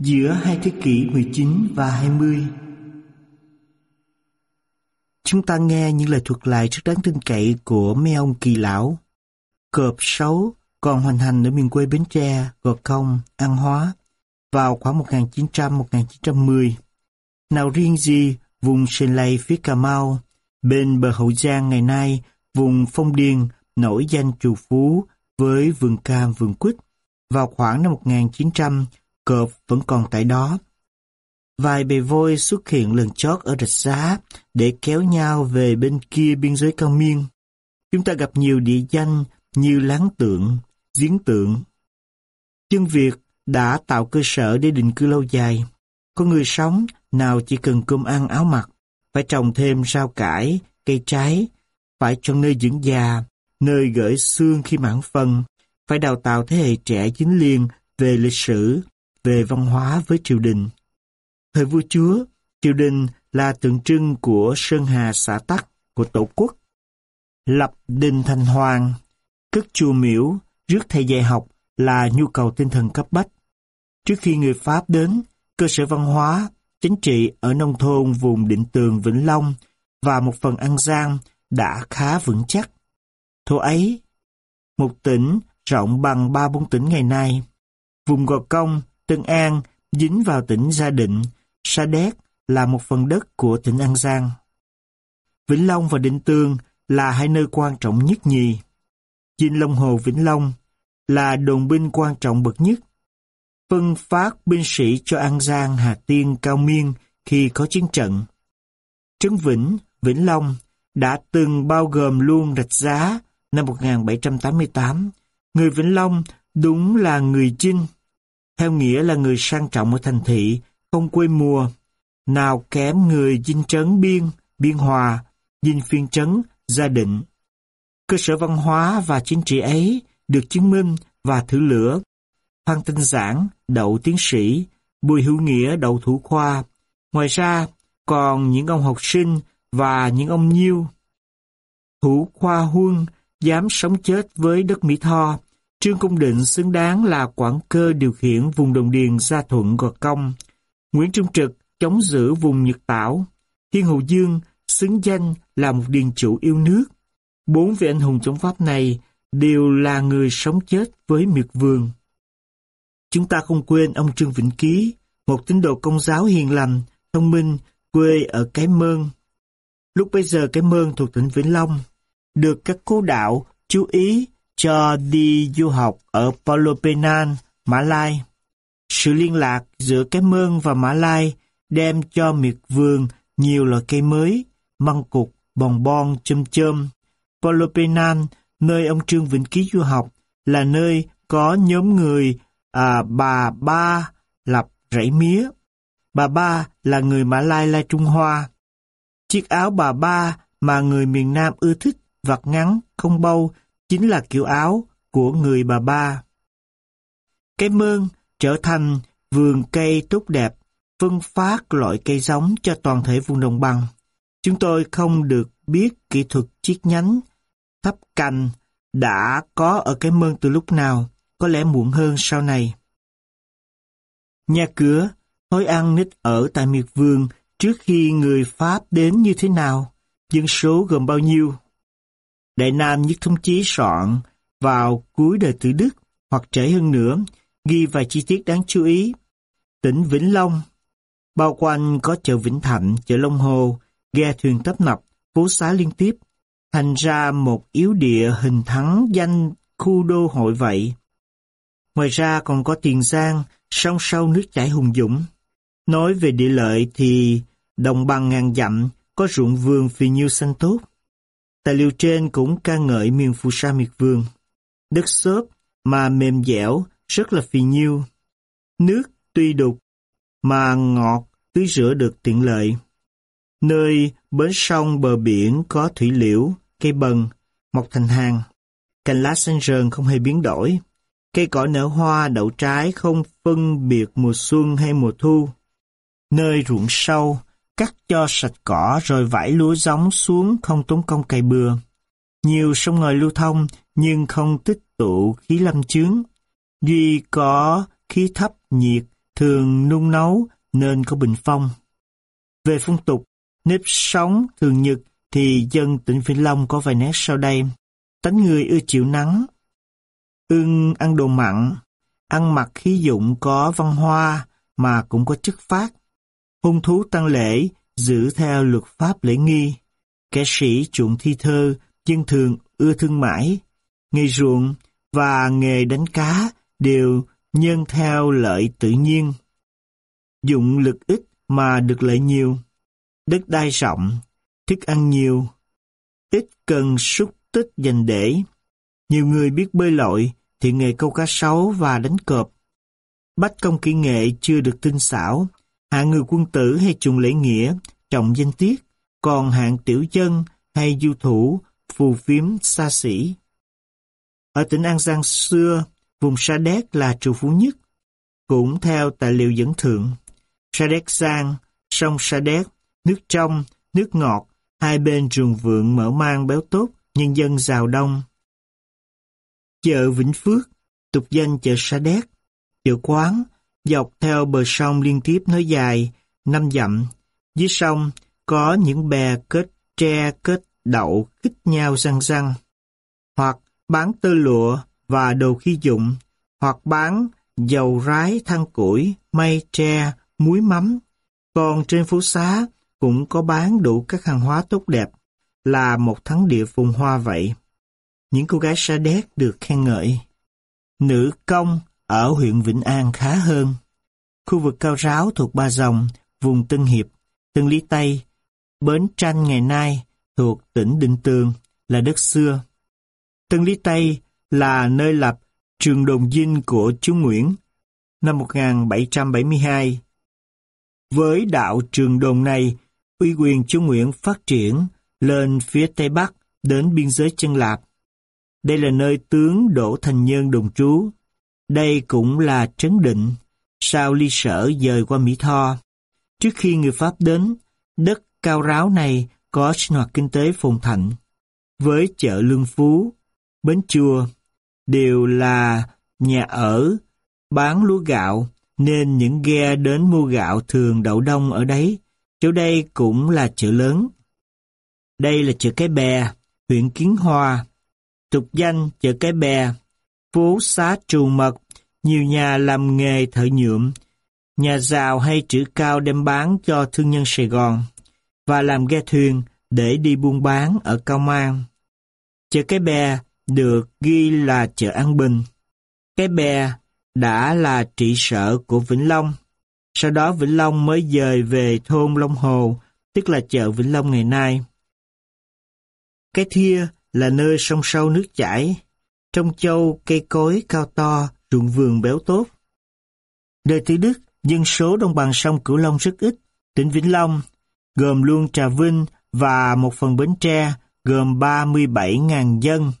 giữa hai thế kỷ 19 và 20. Chúng ta nghe những lời thuật lại rất đáng tin cậy của mấy ông kỳ lão. Cọp xấu còn hoành hành ở miền quê Bến Tre, Gò Công, An Hóa vào khoảng 1900-1910. Nào riêng gì vùng Sơn Lây phía Cà Mau, bên bờ Hậu Giang ngày nay, vùng Phong Điền nổi danh trù phú với vườn cam vườn quýt. Vào khoảng năm 1900, cờ vẫn còn tại đó. Vài bề vôi xuất hiện lần chót ở rạch giá để kéo nhau về bên kia biên giới cao miên. Chúng ta gặp nhiều địa danh như láng tượng, giếng tượng. Chân Việt đã tạo cơ sở để định cư lâu dài. Có người sống nào chỉ cần cơm ăn áo mặc, phải trồng thêm rau cải, cây trái, phải chọn nơi dưỡng già, nơi gửi xương khi mãn phân, phải đào tạo thế hệ trẻ chính liên về lịch sử, về văn hóa với triều đình. Thời vua chúa, triều đình là tượng trưng của Sơn Hà xã Tắc, của Tổ quốc. Lập đình thành hoàng, cất chùa miễu, rước thầy dạy học là nhu cầu tinh thần cấp bách. Trước khi người Pháp đến, cơ sở văn hóa, chính trị ở nông thôn vùng định tường Vĩnh Long và một phần An Giang đã khá vững chắc. Thổ ấy, một tỉnh rộng bằng ba bốn tỉnh ngày nay, vùng Gò Công, Tân An dính vào tỉnh Gia Định, Sa Đéc là một phần đất của tỉnh An Giang. Vĩnh Long và Định Tương là hai nơi quan trọng nhất nhì. Dinh Long Hồ Vĩnh Long là đồn binh quan trọng bậc nhất. Phân phát binh sĩ cho An Giang, Hà Tiên, Cao Miên khi có chiến trận. Trấn Vĩnh, Vĩnh Long đã từng bao gồm luôn rạch giá năm 1788. Người Vĩnh Long đúng là người chinh, theo nghĩa là người sang trọng ở thành thị, không quê mùa. Nào kém người dinh trấn biên, biên hòa, dinh phiên trấn, gia định. Cơ sở văn hóa và chính trị ấy được chứng minh và thử lửa. Phan Tinh Giảng, đậu tiến sĩ, Bùi Hữu Nghĩa đậu thủ khoa. Ngoài ra, còn những ông học sinh và những ông nhiêu. Thủ khoa huân dám sống chết với đất Mỹ Tho, Trương Công Định xứng đáng là quản cơ điều khiển vùng đồng điền Gia Thuận Gò Công. Nguyễn Trung Trực chống giữ vùng Nhật Tảo. Thiên Hậu Dương xứng danh là một điền chủ yêu nước. Bốn vị anh hùng chống Pháp này đều là người sống chết với miệt vườn. Chúng ta không quên ông Trương Vĩnh Ký, một tín đồ công giáo hiền lành, thông minh, quê ở Cái Mơn. Lúc bây giờ Cái Mơn thuộc tỉnh Vĩnh Long, được các cố đạo chú ý cho đi du học ở Paulo Penan, Mã Lai. Sự liên lạc giữa cái mương và Mã Lai đem cho miệt vườn nhiều loại cây mới, măng cục, bòn bon, chôm chôm. Paulo Penan, nơi ông Trương Vĩnh Ký du học, là nơi có nhóm người à, bà Ba lập rẫy mía. Bà Ba là người Mã Lai Lai Trung Hoa. Chiếc áo bà Ba mà người miền Nam ưa thích, vặt ngắn, không bâu, chính là kiểu áo của người bà ba. Cái mương trở thành vườn cây tốt đẹp, phân phát loại cây giống cho toàn thể vùng đồng bằng. Chúng tôi không được biết kỹ thuật chiết nhánh, thắp cành đã có ở cái mương từ lúc nào, có lẽ muộn hơn sau này. Nhà cửa, thói ăn nít ở tại miệt vườn trước khi người Pháp đến như thế nào, dân số gồm bao nhiêu, Đại Nam nhất thống chí soạn vào cuối đời tử Đức hoặc trễ hơn nữa, ghi vài chi tiết đáng chú ý. Tỉnh Vĩnh Long, bao quanh có chợ Vĩnh Thạnh, chợ Long Hồ, ghe thuyền tấp nập, phố xá liên tiếp, thành ra một yếu địa hình thắng danh khu đô hội vậy. Ngoài ra còn có Tiền Giang, sông sâu nước chảy hùng dũng. Nói về địa lợi thì đồng bằng ngàn dặm, có ruộng vườn phì nhiêu xanh tốt. Tài liệu trên cũng ca ngợi miền phù sa miệt vườn. Đất xốp mà mềm dẻo, rất là phì nhiêu. Nước tuy đục, mà ngọt, tưới rửa được tiện lợi. Nơi bến sông bờ biển có thủy liễu, cây bần, mọc thành hàng. Cành lá xanh rờn không hề biến đổi. Cây cỏ nở hoa, đậu trái không phân biệt mùa xuân hay mùa thu. Nơi ruộng sâu, cắt cho sạch cỏ rồi vải lúa giống xuống không tốn công cày bừa. Nhiều sông ngòi lưu thông nhưng không tích tụ khí lâm chướng. Duy có khí thấp nhiệt thường nung nấu nên có bình phong. Về phong tục, nếp sống thường nhật thì dân tỉnh Vĩnh Long có vài nét sau đây. Tánh người ưa chịu nắng, ưng ăn đồ mặn, ăn mặc khí dụng có văn hoa mà cũng có chất phát. Hung thú tăng lễ, giữ theo luật pháp lễ nghi. Kẻ sĩ chuộng thi thơ, dân thường ưa thương mãi. Nghề ruộng và nghề đánh cá đều nhân theo lợi tự nhiên. Dụng lực ít mà được lợi nhiều. Đất đai rộng, thức ăn nhiều. Ít cần xúc tích dành để. Nhiều người biết bơi lội thì nghề câu cá sấu và đánh cọp. Bách công kỹ nghệ chưa được tinh xảo, hạng người quân tử hay trùng lễ nghĩa, trọng danh tiết, còn hạng tiểu dân hay du thủ, phù phiếm xa xỉ. Ở tỉnh An Giang xưa, vùng Sa Đéc là trù phú nhất. Cũng theo tài liệu dẫn thượng, Sa Đéc Giang, sông Sa Đéc, nước trong, nước ngọt, hai bên ruộng vượng mở mang béo tốt, nhân dân giàu đông. Chợ Vĩnh Phước, tục danh chợ Sa Đéc, chợ quán, dọc theo bờ sông liên tiếp nối dài, năm dặm. Dưới sông có những bè kết tre kết đậu khích nhau răng răng. Hoặc bán tơ lụa và đồ khí dụng, hoặc bán dầu rái than củi, mây tre, muối mắm. Còn trên phố xá cũng có bán đủ các hàng hóa tốt đẹp, là một thắng địa phùng hoa vậy. Những cô gái sa đéc được khen ngợi. Nữ công ở huyện Vĩnh An khá hơn. Khu vực cao ráo thuộc Ba Dòng, vùng Tân Hiệp, Tân Lý Tây, Bến Tranh ngày nay thuộc tỉnh Định Tường là đất xưa. Tân Lý Tây là nơi lập trường đồn dinh của chú Nguyễn năm 1772. Với đạo trường đồn này, uy quyền chú Nguyễn phát triển lên phía Tây Bắc đến biên giới chân Lạp. Đây là nơi tướng Đỗ Thành Nhân đồng trú. Đây cũng là Trấn Định, sau ly sở dời qua Mỹ Tho. Trước khi người Pháp đến, đất cao ráo này có sinh hoạt kinh tế phồn thạnh. Với chợ Lương Phú, Bến Chùa, đều là nhà ở, bán lúa gạo, nên những ghe đến mua gạo thường đậu đông ở đấy. Chỗ đây cũng là chợ lớn. Đây là chợ Cái Bè, huyện Kiến Hoa. Tục danh chợ Cái Bè, phố xá trù mật, nhiều nhà làm nghề thợ nhuộm, nhà giàu hay chữ cao đem bán cho thương nhân Sài Gòn, và làm ghe thuyền để đi buôn bán ở Cao Mang. Chợ Cái Bè được ghi là chợ An Bình. Cái Bè đã là trị sở của Vĩnh Long. Sau đó Vĩnh Long mới dời về thôn Long Hồ, tức là chợ Vĩnh Long ngày nay. Cái Thia là nơi sông sâu nước chảy, trong châu cây cối cao to, ruộng vườn béo tốt. Đời thứ Đức, dân số đồng bằng sông Cửu Long rất ít. Tỉnh Vĩnh Long, gồm luôn Trà Vinh và một phần Bến Tre, gồm 37.000 dân.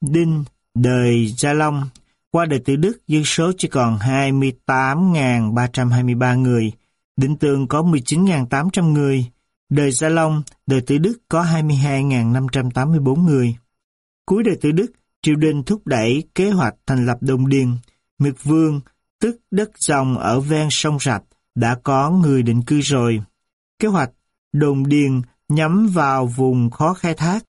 Đinh, đời Gia Long, qua đời Tư Đức, dân số chỉ còn 28.323 người. Định Tường có 19.800 người. Đời Gia Long, đời Tử Đức có 22.584 người. Cuối đời Tử Đức, triều đình thúc đẩy kế hoạch thành lập Đồng Điền. Miệt Vương, tức đất dòng ở ven sông Rạch, đã có người định cư rồi. Kế hoạch Đồng Điền nhắm vào vùng khó khai thác,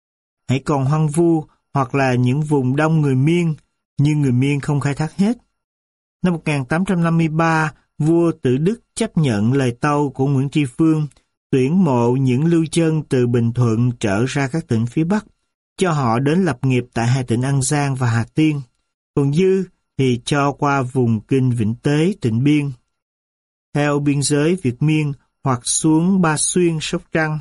hãy còn hoang vu hoặc là những vùng đông người Miên, nhưng người Miên không khai thác hết. Năm 1853, vua Tử Đức chấp nhận lời tâu của Nguyễn Tri Phương, tuyển mộ những lưu chân từ Bình Thuận trở ra các tỉnh phía Bắc, cho họ đến lập nghiệp tại hai tỉnh An Giang và Hà Tiên. Còn dư thì cho qua vùng kinh Vĩnh Tế, tỉnh Biên. Theo biên giới Việt Miên hoặc xuống Ba Xuyên, Sóc Trăng.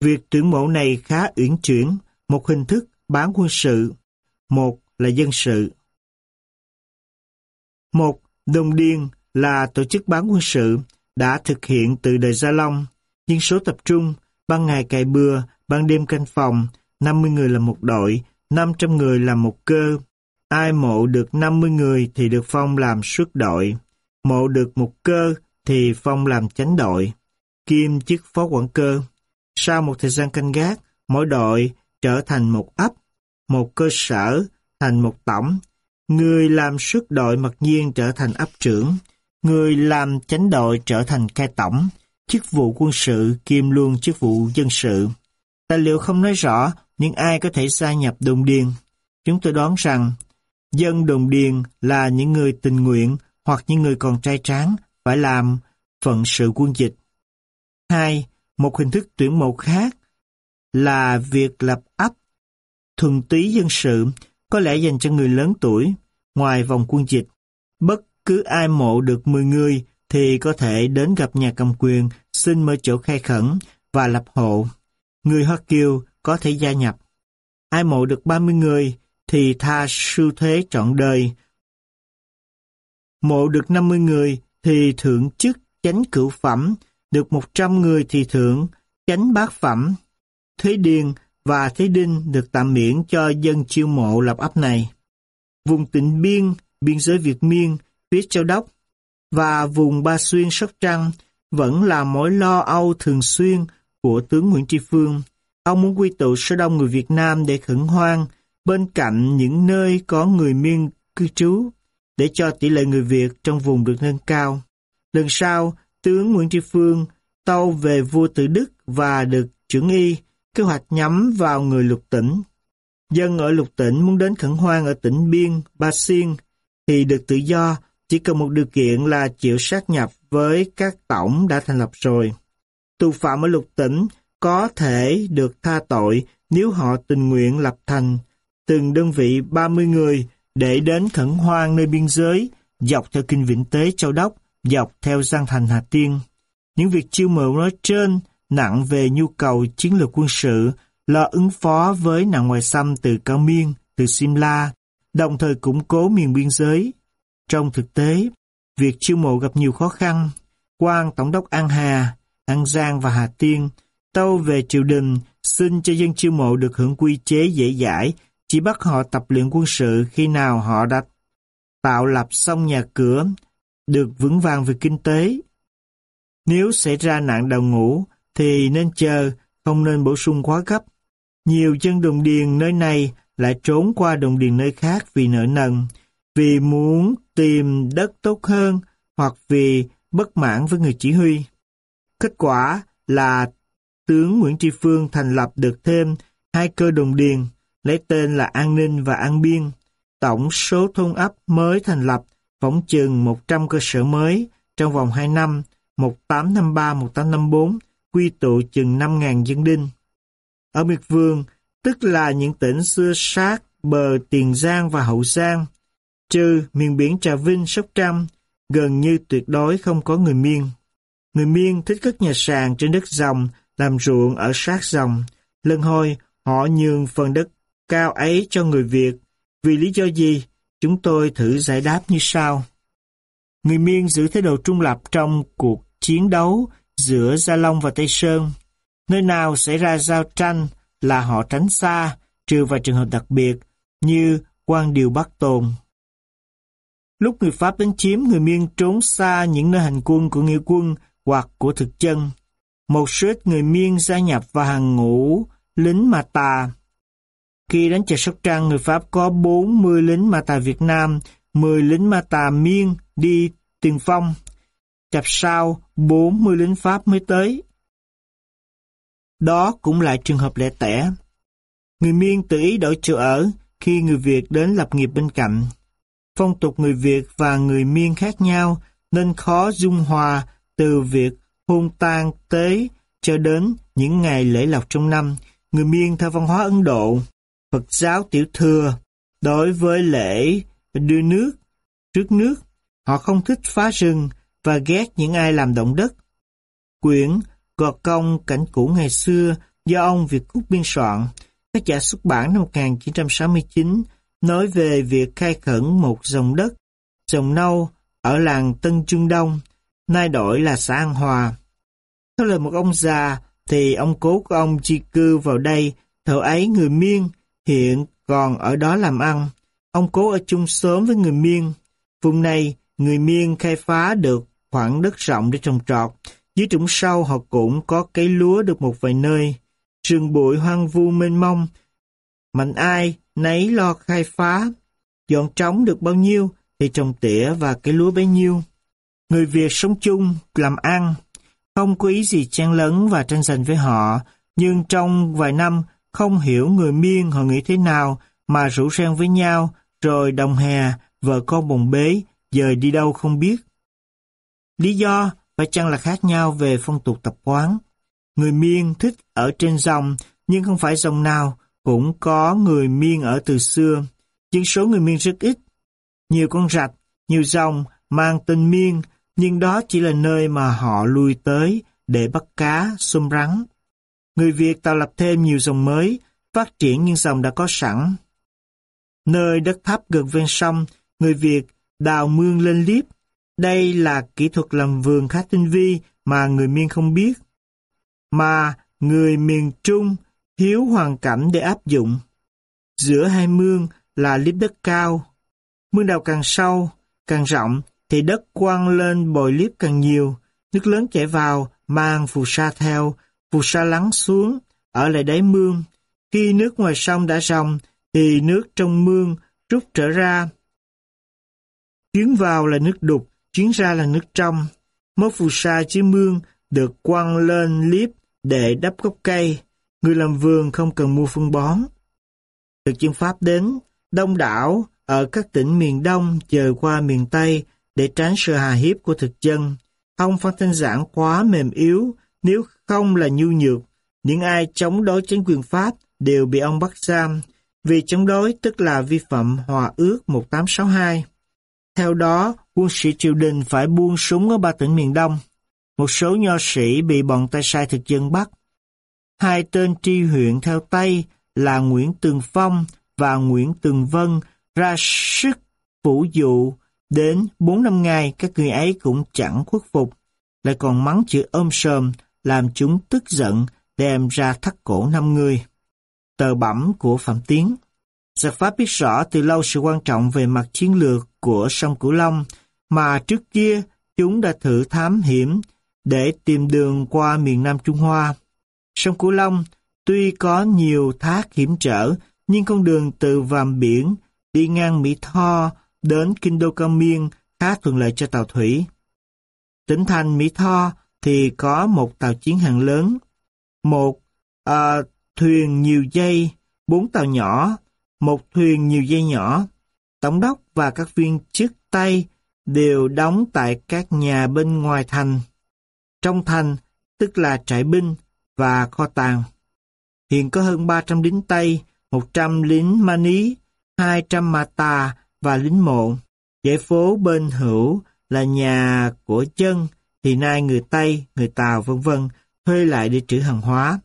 Việc tuyển mộ này khá uyển chuyển, một hình thức bán quân sự, một là dân sự. Một, Đồng điền là tổ chức bán quân sự đã thực hiện từ đời Gia Long, nhưng số tập trung, ban ngày cày bừa, ban đêm canh phòng, 50 người là một đội, 500 người là một cơ. Ai mộ được 50 người thì được phong làm suất đội, mộ được một cơ thì phong làm chánh đội, kim chức phó quản cơ. Sau một thời gian canh gác, mỗi đội trở thành một ấp, một cơ sở, thành một tổng. Người làm suất đội mặc nhiên trở thành ấp trưởng. người làm chánh đội trở thành cai tổng, chức vụ quân sự kiêm luôn chức vụ dân sự. Tài liệu không nói rõ nhưng ai có thể gia nhập đồn điền. Chúng tôi đoán rằng, dân đồn điền là những người tình nguyện hoặc những người còn trai tráng phải làm phận sự quân dịch. 2. Một hình thức tuyển mộ khác là việc lập ấp thuần túy dân sự, có lẽ dành cho người lớn tuổi ngoài vòng quân dịch. Bất cứ ai mộ được 10 người thì có thể đến gặp nhà cầm quyền, xin mở chỗ khai khẩn và lập hộ. Người Hoa Kiều có thể gia nhập. Ai mộ được 30 người thì tha sư thế trọn đời. Mộ được 50 người thì thưởng chức chánh cửu phẩm, được 100 người thì thưởng chánh bát phẩm. Thế Điền và Thế Đinh được tạm miễn cho dân chiêu mộ lập ấp này. Vùng tỉnh biên, biên giới Việt Miên, phía Châu Đốc và vùng Ba Xuyên Sóc Trăng vẫn là mối lo âu thường xuyên của tướng Nguyễn Tri Phương. Ông muốn quy tụ số đông người Việt Nam để khẩn hoang bên cạnh những nơi có người miên cư trú để cho tỷ lệ người Việt trong vùng được nâng cao. Lần sau, tướng Nguyễn Tri Phương tâu về vua Tự Đức và được trưởng y kế hoạch nhắm vào người lục tỉnh. Dân ở lục tỉnh muốn đến khẩn hoang ở tỉnh Biên, Ba Xuyên thì được tự do, chỉ cần một điều kiện là chịu sát nhập với các tổng đã thành lập rồi. Tù phạm ở lục tỉnh có thể được tha tội nếu họ tình nguyện lập thành từng đơn vị 30 người để đến khẩn hoang nơi biên giới, dọc theo kinh Vĩnh Tế Châu Đốc, dọc theo Giang Thành Hà Tiên. Những việc chiêu mộ nói trên nặng về nhu cầu chiến lược quân sự, lo ứng phó với nạn ngoại xâm từ Cao Miên, từ Simla, đồng thời củng cố miền biên giới. Trong thực tế, việc chiêu mộ gặp nhiều khó khăn. quan Tổng đốc An Hà, An Giang và Hà Tiên tâu về triều đình xin cho dân chiêu mộ được hưởng quy chế dễ dãi, chỉ bắt họ tập luyện quân sự khi nào họ đã tạo lập xong nhà cửa, được vững vàng về kinh tế. Nếu xảy ra nạn đào ngũ, thì nên chờ, không nên bổ sung quá gấp. Nhiều dân đồng điền nơi này lại trốn qua đồng điền nơi khác vì nợ nần, vì muốn tìm đất tốt hơn hoặc vì bất mãn với người chỉ huy. Kết quả là tướng Nguyễn Tri Phương thành lập được thêm hai cơ đồng điền, lấy tên là An Ninh và An Biên. Tổng số thôn ấp mới thành lập phỏng chừng 100 cơ sở mới trong vòng 2 năm, 1853-1854, quy tụ chừng 5.000 dân đinh. Ở Miệt Vương, tức là những tỉnh xưa sát bờ Tiền Giang và Hậu Giang, trừ miền biển Trà Vinh, Sóc Trăng, gần như tuyệt đối không có người Miên. Người Miên thích cất nhà sàn trên đất rồng, làm ruộng ở sát dòng. Lần hồi, họ nhường phần đất cao ấy cho người Việt. Vì lý do gì? Chúng tôi thử giải đáp như sau. Người Miên giữ thái độ trung lập trong cuộc chiến đấu giữa Gia Long và Tây Sơn. Nơi nào xảy ra giao tranh là họ tránh xa, trừ vào trường hợp đặc biệt như quan điều Bắc Tồn. Lúc người Pháp đánh chiếm, người Miên trốn xa những nơi hành quân của nghĩa quân hoặc của thực chân. Một số ít người Miên gia nhập vào hàng ngũ lính Ma Tà. Khi đánh trận Sóc Trăng, người Pháp có 40 lính Ma Tà Việt Nam, 10 lính Ma Tà Miên đi tiền phong. Chập sau, 40 lính Pháp mới tới. Đó cũng là trường hợp lẻ tẻ. Người Miên tự ý đổi chỗ ở khi người Việt đến lập nghiệp bên cạnh. Phong tục người Việt và người Miên khác nhau nên khó dung hòa từ việc hôn tang tế cho đến những ngày lễ lộc trong năm. Người Miên theo văn hóa Ấn Độ, Phật giáo tiểu thừa, đối với lễ đưa nước, trước nước, họ không thích phá rừng và ghét những ai làm động đất. Quyển Gọt công cảnh cũ ngày xưa do ông Việt Cúc biên soạn, tác giả xuất bản năm 1969, nói về việc khai khẩn một dòng đất, dòng nâu ở làng Tân Trương Đông, nay đổi là xã An Hòa. Theo lời một ông già, thì ông cố của ông di cư vào đây, thợ ấy người Miên, hiện còn ở đó làm ăn. Ông cố ở chung sớm với người Miên. Vùng này, người Miên khai phá được khoảng đất rộng để trồng trọt. Dưới trũng sâu họ cũng có cây lúa được một vài nơi. Rừng bụi hoang vu mênh mông. Mạnh ai, nấy lo khai phá. Dọn trống được bao nhiêu thì trồng tỉa và cây lúa bấy nhiêu. Người Việt sống chung, làm ăn, không có ý gì chen lấn và tranh giành với họ, nhưng trong vài năm không hiểu người miên họ nghĩ thế nào mà rủ ren với nhau, rồi đồng hè, vợ con bồng bế, giờ đi đâu không biết. Lý do phải chăng là khác nhau về phong tục tập quán. Người miên thích ở trên dòng, nhưng không phải dòng nào cũng có người miên ở từ xưa. nhưng số người miên rất ít. Nhiều con rạch, nhiều dòng mang tên miên, nhưng đó chỉ là nơi mà họ lui tới để bắt cá, xung rắn. Người Việt tạo lập thêm nhiều dòng mới, phát triển những dòng đã có sẵn. Nơi đất thấp gần ven sông, người Việt đào mương lên liếp. Đây là kỹ thuật làm vườn khá tinh vi mà người miên không biết. Mà người miền Trung thiếu hoàn cảnh để áp dụng. Giữa hai mương là liếp đất cao. Mương đào càng sâu, càng rộng thì đất quăng lên bồi liếp càng nhiều. Nước lớn chảy vào, mang phù sa theo, phù sa lắng xuống, ở lại đáy mương. Khi nước ngoài sông đã ròng, thì nước trong mương rút trở ra. Chuyến vào là nước đục, chuyến ra là nước trong. Mớ phù sa dưới mương được quăng lên liếp để đắp gốc cây. Người làm vườn không cần mua phân bón. Thực dân Pháp đến, đông đảo ở các tỉnh miền Đông chờ qua miền Tây để tránh sự hà hiếp của thực dân. Ông Phan Thanh Giảng quá mềm yếu, nếu không là nhu nhược. Những ai chống đối chính quyền Pháp đều bị ông bắt giam, vì chống đối tức là vi phạm Hòa ước 1862. Theo đó, quân sĩ triều đình phải buông súng ở ba tỉnh miền Đông. Một số nho sĩ bị bọn tay sai thực dân bắt. Hai tên tri huyện theo tay là Nguyễn Tường Phong và Nguyễn Tường Vân ra sức phủ dụ đến bốn năm ngày các người ấy cũng chẳng khuất phục, lại còn mắng chữ ôm sờm làm chúng tức giận đem ra thắt cổ năm người. Tờ bẩm của Phạm Tiến Giặc Pháp biết rõ từ lâu sự quan trọng về mặt chiến lược của sông Cửu Long mà trước kia chúng đã thử thám hiểm để tìm đường qua miền Nam Trung Hoa. Sông Cửu Long tuy có nhiều thác hiểm trở, nhưng con đường từ Vàm Biển đi ngang Mỹ Tho đến Kinh Đô Cao Miên khá thuận lợi cho tàu thủy. Tỉnh thành Mỹ Tho thì có một tàu chiến hạng lớn, một à, thuyền nhiều dây, bốn tàu nhỏ, một thuyền nhiều dây nhỏ. Tổng đốc và các viên chức Tây đều đóng tại các nhà bên ngoài thành. Trong thành, tức là trại binh và kho tàng. Hiện có hơn 300 lính Tây, 100 lính Mani, 200 Mata và lính mộ. Giải phố bên hữu là nhà của chân, thì nay người Tây, người Tàu vân vân thuê lại để trữ hàng hóa.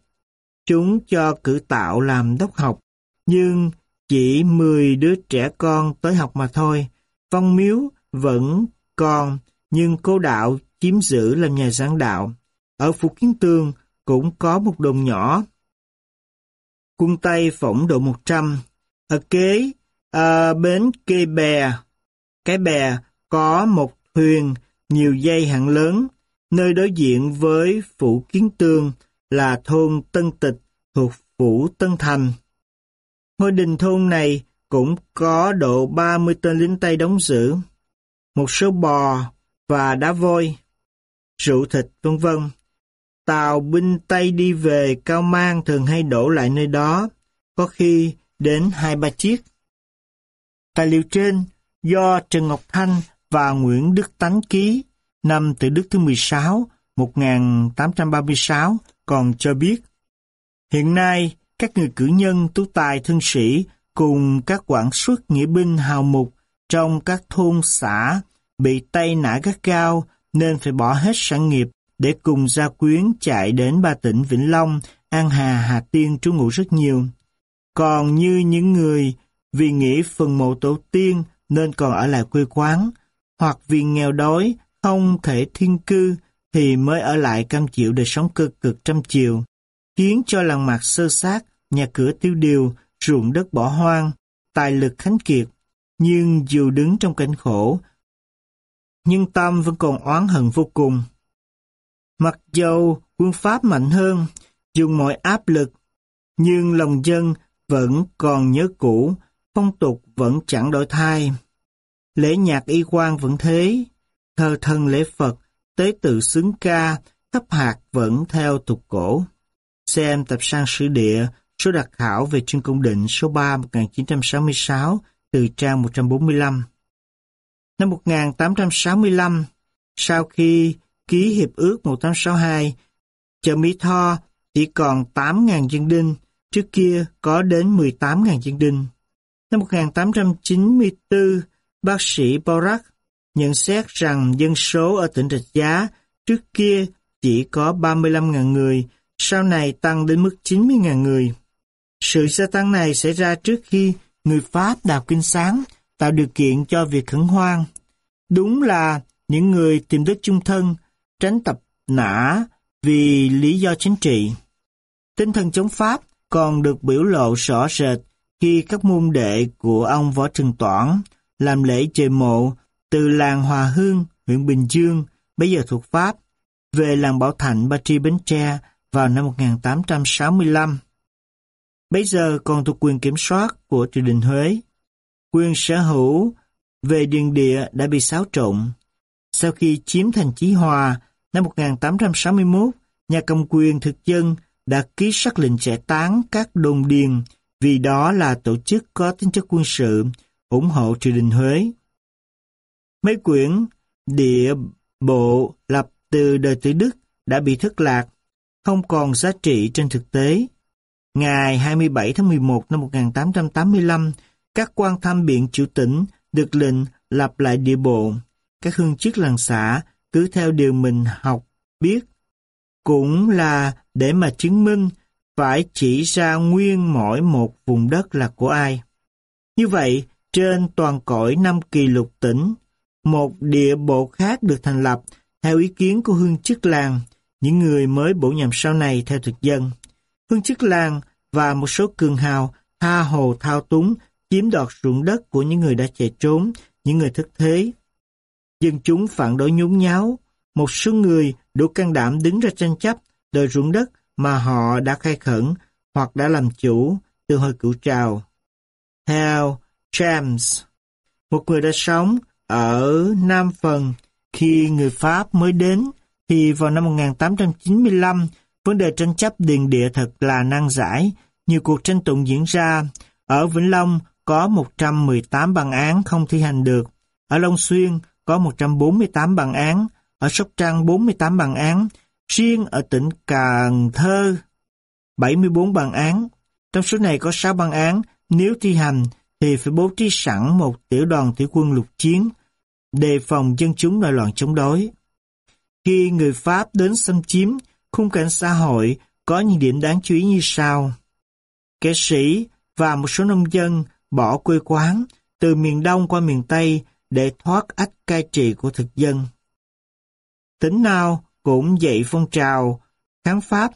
Chúng cho cử tạo làm đốc học, nhưng chỉ 10 đứa trẻ con tới học mà thôi. Văn miếu vẫn còn, nhưng cô đạo chiếm giữ làm nhà giảng đạo. Ở Phủ Kiến Tương cũng có một đồn nhỏ. Quân Tây phỏng độ 100. Ở kế, à, bến kê bè. Cái bè có một thuyền, nhiều dây hạng lớn. Nơi đối diện với Phủ Kiến Tương là thôn Tân Tịch thuộc Phủ Tân Thành. Ngôi đình thôn này cũng có độ 30 tên lính Tây đóng giữ. Một số bò và đá vôi rượu thịt vân vân. Tàu binh Tây đi về Cao Mang thường hay đổ lại nơi đó, có khi đến hai ba chiếc. Tài liệu trên do Trần Ngọc Thanh và Nguyễn Đức Tánh ký năm từ Đức thứ 16, 1836 còn cho biết. Hiện nay, các người cử nhân tú tài thân sĩ cùng các quản xuất nghĩa binh hào mục trong các thôn xã bị tay nã gắt gao nên phải bỏ hết sản nghiệp để cùng gia quyến chạy đến ba tỉnh Vĩnh Long, An Hà, Hà Tiên trú ngụ rất nhiều. Còn như những người vì nghĩ phần mộ tổ tiên nên còn ở lại quê quán, hoặc vì nghèo đói, không thể thiên cư thì mới ở lại cam chịu đời sống cơ cực trăm chiều, khiến cho làng mạc sơ sát, nhà cửa tiêu điều, ruộng đất bỏ hoang, tài lực khánh kiệt. Nhưng dù đứng trong cảnh khổ, nhưng tâm vẫn còn oán hận vô cùng. Mặc dầu quân Pháp mạnh hơn, dùng mọi áp lực, nhưng lòng dân vẫn còn nhớ cũ, phong tục vẫn chẳng đổi thay. Lễ nhạc y quan vẫn thế, thờ thân lễ Phật, tế tự xứng ca, thấp hạt vẫn theo tục cổ. Xem tập sang sử địa, số đặc khảo về Trương Công Định số 3 1966 từ trang 145. Năm 1865, sau khi ký Hiệp ước 1862, chợ Mỹ Tho chỉ còn 8.000 dân đinh, trước kia có đến 18.000 dân đinh. Năm 1894, bác sĩ Borak nhận xét rằng dân số ở tỉnh Rạch Giá trước kia chỉ có 35.000 người, sau này tăng đến mức 90.000 người. Sự gia tăng này xảy ra trước khi người Pháp đào kinh sáng, tạo điều kiện cho việc khẩn hoang. Đúng là những người tìm đất chung thân, tránh tập nã vì lý do chính trị. Tinh thần chống Pháp còn được biểu lộ rõ rệt khi các môn đệ của ông Võ Trừng Toản làm lễ trời mộ từ làng Hòa Hương, huyện Bình Dương, bây giờ thuộc Pháp, về làng Bảo Thạnh, Ba Tri, Bến Tre vào năm 1865. Bây giờ còn thuộc quyền kiểm soát của triều đình Huế. Quyền sở hữu về điền địa đã bị xáo trộn. Sau khi chiếm thành Chí Hòa, năm 1861, nhà cầm quyền thực dân đã ký sắc lệnh giải tán các đồn điền vì đó là tổ chức có tính chất quân sự, ủng hộ triều đình Huế. Mấy quyển địa bộ lập từ đời tử Đức đã bị thất lạc, không còn giá trị trên thực tế. Ngày 27 tháng 11 năm 1885, các quan tham biện chủ tỉnh được lệnh lập lại địa bộ. Các hương chức làng xã cứ theo điều mình học, biết. Cũng là để mà chứng minh phải chỉ ra nguyên mỗi một vùng đất là của ai. Như vậy, trên toàn cõi năm kỳ lục tỉnh, một địa bộ khác được thành lập theo ý kiến của hương chức làng, những người mới bổ nhầm sau này theo thực dân. Hương chức làng và một số cường hào tha hồ thao túng chiếm đoạt ruộng đất của những người đã chạy trốn, những người thất thế. Dân chúng phản đối nhốn nháo, một số người đủ can đảm đứng ra tranh chấp đòi ruộng đất mà họ đã khai khẩn hoặc đã làm chủ từ hồi cựu trào. Theo James, một người đã sống ở Nam Phần khi người Pháp mới đến thì vào năm 1895 vấn đề tranh chấp điền địa thật là nan giải. Nhiều cuộc tranh tụng diễn ra. Ở Vĩnh Long có 118 bằng án không thi hành được. Ở Long Xuyên có 148 bằng án. Ở Sóc Trăng 48 bằng án. Riêng ở tỉnh Cần Thơ 74 bằng án. Trong số này có 6 bằng án. Nếu thi hành thì phải bố trí sẵn một tiểu đoàn tiểu quân lục chiến đề phòng dân chúng nội loạn chống đối. Khi người Pháp đến xâm chiếm, khung cảnh xã hội có những điểm đáng chú ý như sau. Kẻ sĩ và một số nông dân bỏ quê quán từ miền Đông qua miền Tây để thoát ách cai trị của thực dân. Tỉnh nào cũng dậy phong trào kháng Pháp.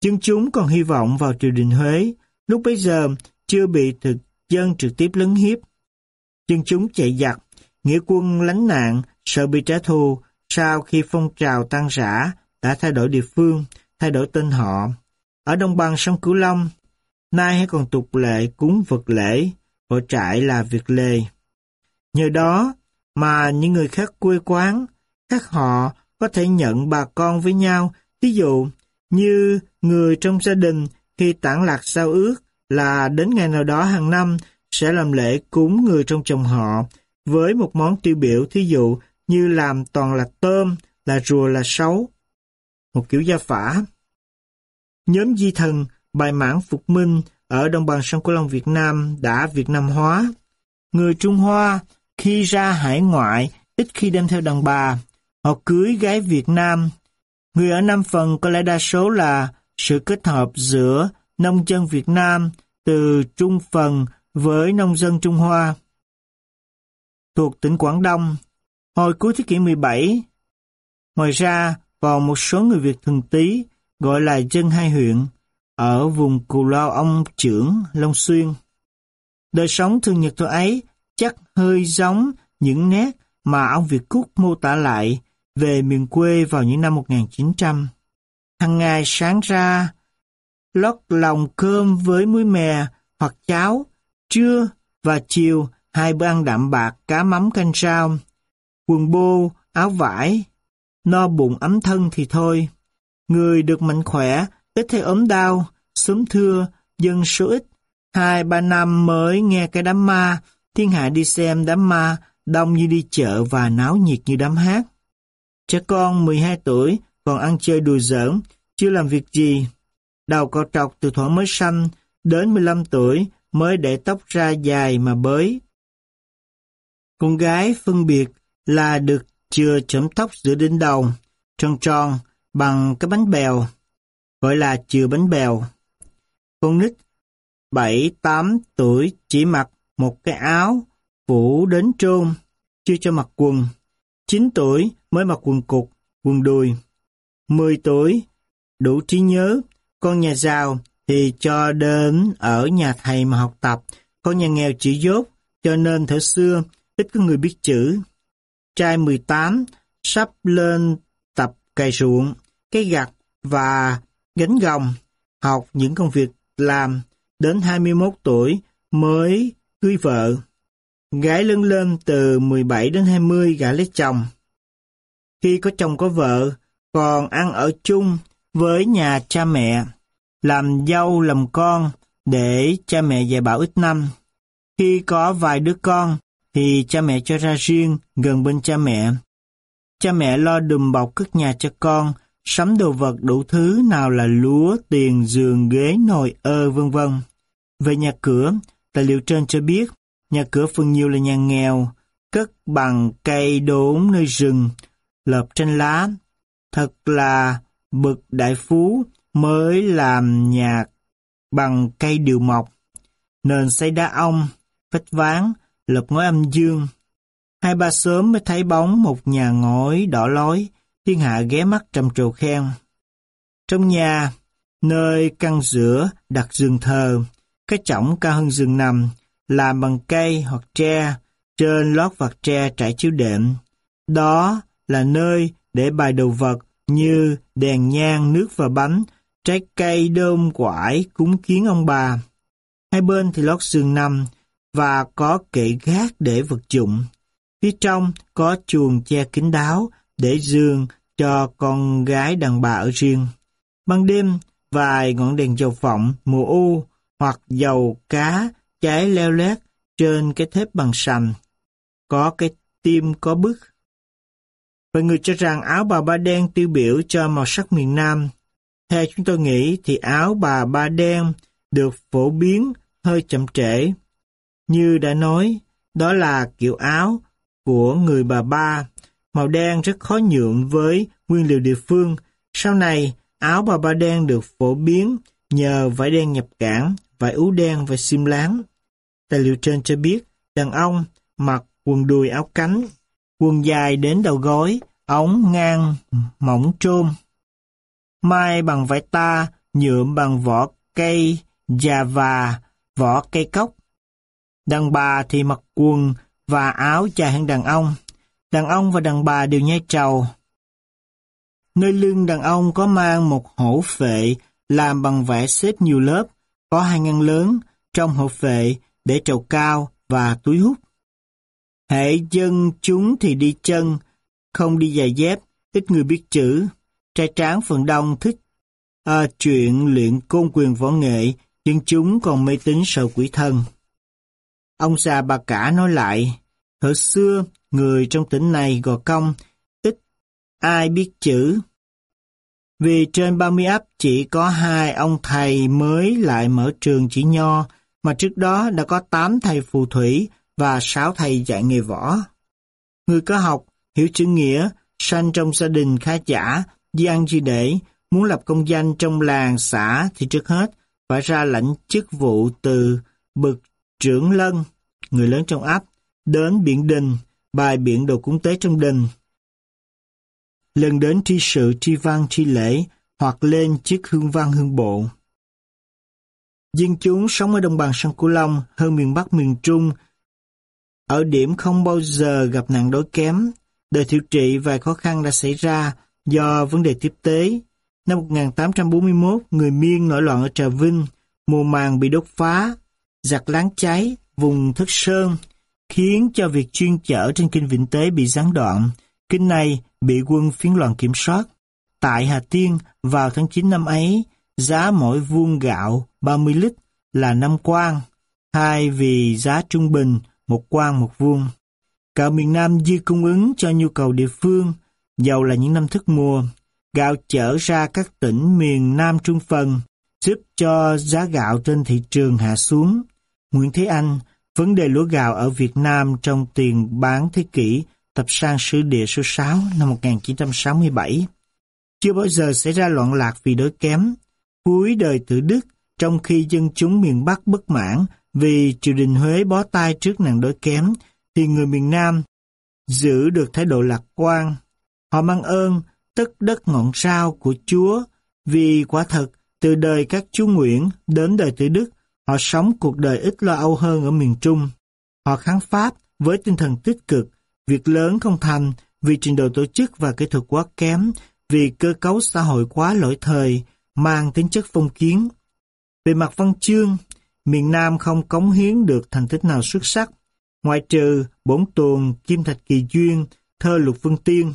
Dân chúng còn hy vọng vào triều đình Huế, lúc bấy giờ chưa bị thực dân trực tiếp lấn hiếp. Dân chúng chạy giặc, nghĩa quân lánh nạn, sợ bị trả thù, sau khi phong trào tan rã, đã thay đổi địa phương, thay đổi tên họ. Ở đồng bằng sông Cửu Long, nay hay còn tục lệ cúng vật lễ, hội trại là việc lề. Nhờ đó mà những người khác quê quán, các họ có thể nhận bà con với nhau, ví dụ như người trong gia đình khi tản lạc sao ước là đến ngày nào đó hàng năm sẽ làm lễ cúng người trong chồng họ với một món tiêu biểu thí dụ như làm toàn là tôm, là rùa là sấu. Một kiểu gia phả. Nhóm di thần bài mãn phục minh ở đồng bằng sông Cửu Long Việt Nam đã Việt Nam hóa. Người Trung Hoa khi ra hải ngoại ít khi đem theo đàn bà. Họ cưới gái Việt Nam. Người ở Nam Phần có lẽ đa số là sự kết hợp giữa nông dân Việt Nam từ Trung Phần với nông dân Trung Hoa. Thuộc tỉnh Quảng Đông, hồi cuối thế kỷ 17. Ngoài ra, còn một số người Việt thường tí gọi là dân hai huyện ở vùng Cù Lao Ông Trưởng, Long Xuyên. Đời sống thường nhật tuổi ấy chắc hơi giống những nét mà ông Việt Cúc mô tả lại về miền quê vào những năm 1900. Hằng ngày sáng ra, lót lòng cơm với muối mè hoặc cháo, trưa và chiều hai bữa ăn đạm bạc cá mắm canh rau. Quần bô áo vải, no bụng ấm thân thì thôi. Người được mạnh khỏe, ít thấy ốm đau, sớm thưa, dân số ít. Hai ba năm mới nghe cái đám ma, thiên hạ đi xem đám ma, đông như đi chợ và náo nhiệt như đám hát. Trẻ con 12 tuổi còn ăn chơi đùa giỡn, chưa làm việc gì. Đầu cọ trọc từ thuở mới sanh đến 15 tuổi mới để tóc ra dài mà bới. Con gái phân biệt là được chừa chấm tóc giữa đỉnh đầu, tròn tròn bằng cái bánh bèo, gọi là chừa bánh bèo. Con nít 7-8 tuổi chỉ mặc một cái áo phủ đến trôn, chưa cho mặc quần. 9 tuổi mới mặc quần cục, quần đùi. 10 tuổi, đủ trí nhớ, con nhà giàu thì cho đến ở nhà thầy mà học tập, con nhà nghèo chỉ dốt, cho nên thời xưa ít có người biết chữ. Trai 18 sắp lên tập cày ruộng, cây gặt và gánh gồng, học những công việc làm, đến 21 tuổi mới cưới vợ. Gái lớn lên từ 17 đến 20 gả lấy chồng. Khi có chồng có vợ, còn ăn ở chung với nhà cha mẹ, làm dâu làm con để cha mẹ dạy bảo ít năm. Khi có vài đứa con, thì cha mẹ cho ra riêng gần bên cha mẹ. Cha mẹ lo đùm bọc cất nhà cho con, sắm đồ vật đủ thứ nào là lúa, tiền, giường, ghế, nồi, ơ, vân vân. Về nhà cửa, tài liệu trên cho biết, nhà cửa phần nhiều là nhà nghèo, cất bằng cây đốn nơi rừng, lợp trên lá. Thật là bực đại phú mới làm nhà bằng cây điều mọc. Nền xây đá ong, vách ván, lợp ngói âm dương. Hai ba sớm mới thấy bóng một nhà ngói đỏ lói, thiên hạ ghé mắt trầm trồ khen. Trong nhà, nơi căn giữa đặt giường thờ, cái chõng cao hơn giường nằm, làm bằng cây hoặc tre, trên lót vật tre trải chiếu đệm. Đó là nơi để bài đồ vật như đèn nhang, nước và bánh, trái cây, đơm, quải, cúng kiến ông bà. Hai bên thì lót giường nằm và có kệ gác để vật dụng. Phía trong có chuồng che kín đáo để giường cho con gái đàn bà ở riêng. Ban đêm, vài ngọn đèn dầu phộng mùa u hoặc dầu cá cháy leo lét trên cái thép bằng sành. Có cái tim có bức. Và người cho rằng áo bà ba đen tiêu biểu cho màu sắc miền Nam. Theo chúng tôi nghĩ thì áo bà ba đen được phổ biến hơi chậm trễ. Như đã nói, đó là kiểu áo của người bà ba. Màu đen rất khó nhuộm với nguyên liệu địa phương. Sau này, áo bà ba đen được phổ biến nhờ vải đen nhập cảng, vải ú đen và xiêm láng. Tài liệu trên cho biết, đàn ông mặc quần đùi áo cánh, quần dài đến đầu gối, ống ngang, mỏng trôm. Mai bằng vải ta, nhuộm bằng vỏ cây, già và vỏ cây cốc. Đàn bà thì mặc quần và áo dài hơn đàn ông. Đàn ông và đàn bà đều nhai trầu. Nơi lưng đàn ông có mang một hổ phệ làm bằng vải xếp nhiều lớp, có hai ngăn lớn, trong hộp vệ để trầu cao và túi hút. Hệ dân chúng thì đi chân, không đi giày dép, ít người biết chữ. Trai tráng phần đông thích à, chuyện luyện côn quyền võ nghệ, nhưng chúng còn mê tín sợ quỷ thân. Ông già bà cả nói lại, hồi xưa, người trong tỉnh này gò công, ít ai biết chữ, vì trên 30 ấp chỉ có hai ông thầy mới lại mở trường chỉ nho, mà trước đó đã có 8 thầy phù thủy và 6 thầy dạy nghề võ. Người có học, hiểu chữ nghĩa, sanh trong gia đình khá giả, di ăn di để, muốn lập công danh trong làng xã thì trước hết phải ra lãnh chức vụ từ bậc trưởng lân, người lớn trong ấp, đến biển đình, bài biện đồ cúng tế trong đình, lần đến tri sự tri văn tri lễ hoặc lên chức hương văn hương bộ. Dân chúng sống ở đồng bằng sông Cửu Long hơn miền Bắc miền Trung ở điểm không bao giờ gặp nạn đói kém. Đời thiệu trị vài khó khăn đã xảy ra do vấn đề tiếp tế. Năm 1841, người Miên nổi loạn ở Trà Vinh, mùa màng bị đốt phá, giặc láng cháy, vùng thất sơn, khiến cho việc chuyên chở trên kinh vĩnh Tế bị gián đoạn, Kinh này bị quân phiến loạn kiểm soát. Tại Hà Tiên, vào tháng 9 năm ấy, giá mỗi vuông gạo 30 lít là 5 quan, hai vì giá trung bình một quan một vuông. Gạo miền Nam dư cung ứng cho nhu cầu địa phương, dầu là những năm thức mùa. Gạo chở ra các tỉnh miền Nam Trung Phần, giúp cho giá gạo trên thị trường hạ xuống. Nguyễn Thế Anh, vấn đề lúa gạo ở Việt Nam trong tiền bán thế kỷ, tập sang sử địa số 6 năm 1967. Chưa bao giờ xảy ra loạn lạc vì đói kém. Cuối đời tử Đức, trong khi dân chúng miền Bắc bất mãn vì triều đình Huế bó tay trước nạn đói kém, thì người miền Nam giữ được thái độ lạc quan. Họ mang ơn tất đất ngọn sao của Chúa, vì quả thật, từ đời các chúa Nguyễn đến đời tử Đức, họ sống cuộc đời ít lo âu hơn ở miền Trung. Họ kháng Pháp với tinh thần tích cực, việc lớn không thành vì trình độ tổ chức và kỹ thuật quá kém, vì cơ cấu xã hội quá lỗi thời, mang tính chất phong kiến. Về mặt văn chương, miền Nam không cống hiến được thành tích nào xuất sắc, ngoại trừ bổn tuồng Kim Thạch Kỳ Duyên, thơ Lục Vân Tiên.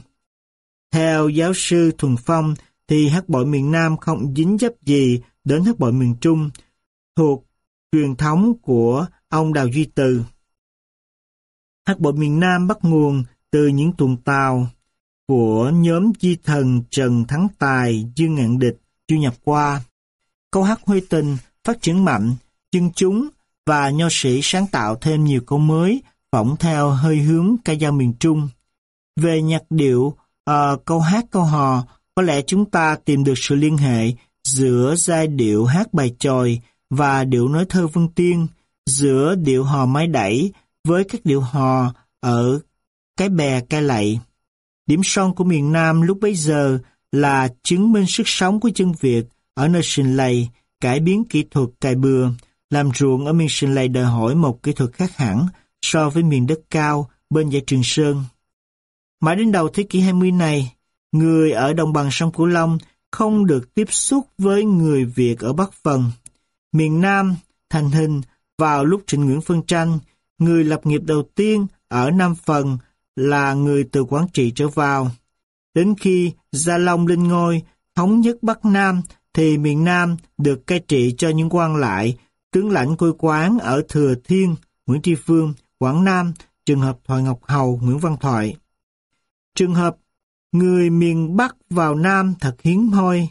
Theo giáo sư Thuần Phong, thì hát bội miền Nam không dính dấp gì đến hát bội miền Trung, thuộc truyền thống của ông Đào Duy Từ. Hát bội miền Nam bắt nguồn từ những tuồng tàu của nhóm di thần Trần Thắng Tài, Dương Ngạn Địch, du nhập qua. Câu hát huy Tình phát triển mạnh, chân chúng và nho sĩ sáng tạo thêm nhiều câu mới phỏng theo hơi hướng ca dao miền Trung. Về nhạc điệu, uh, câu hát câu hò, có lẽ chúng ta tìm được sự liên hệ giữa giai điệu hát bài tròi và điệu nói thơ vân tiên, giữa điệu hò mái đẩy với các điệu hò ở cái bè cái lạy. Điểm son của miền Nam lúc bấy giờ là chứng minh sức sống của chân Việt ở nơi sinh lầy, cải biến kỹ thuật cài bừa, làm ruộng ở miền sinh lầy đòi hỏi một kỹ thuật khác hẳn so với miền đất cao bên dãy Trường Sơn. Mãi đến đầu thế kỷ 20 này, người ở đồng bằng sông Cửu Long không được tiếp xúc với người Việt ở Bắc Phần. Miền Nam thành hình vào lúc Trịnh Nguyễn phân tranh, người lập nghiệp đầu tiên ở Nam Phần là người từ Quảng Trị trở vào. Đến khi Gia Long lên ngôi, thống nhất Bắc Nam, thì miền Nam được cai trị cho những quan lại, tướng lãnh quê quán ở Thừa Thiên, Nguyễn Tri Phương, Quảng Nam, trường hợp Thoại Ngọc Hầu, Nguyễn Văn Thoại. Trường hợp người miền Bắc vào Nam thật hiếm hoi.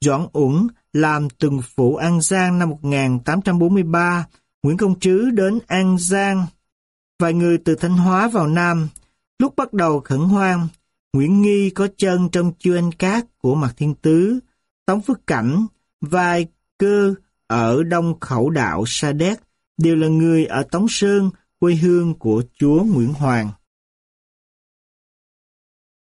Doãn Uẩn làm từng phụ An Giang năm 1843, Nguyễn Công Trứ đến An Giang. Vài người từ Thanh Hóa vào Nam, lúc bắt đầu khẩn hoang, Nguyễn Nghi có chân trong chiêu anh cát của Mạc Thiên Tứ, Tống Phước Cảnh, vài cơ ở Đông Khẩu Đạo Sa Đéc đều là người ở Tống Sơn, quê hương của chúa Nguyễn Hoàng.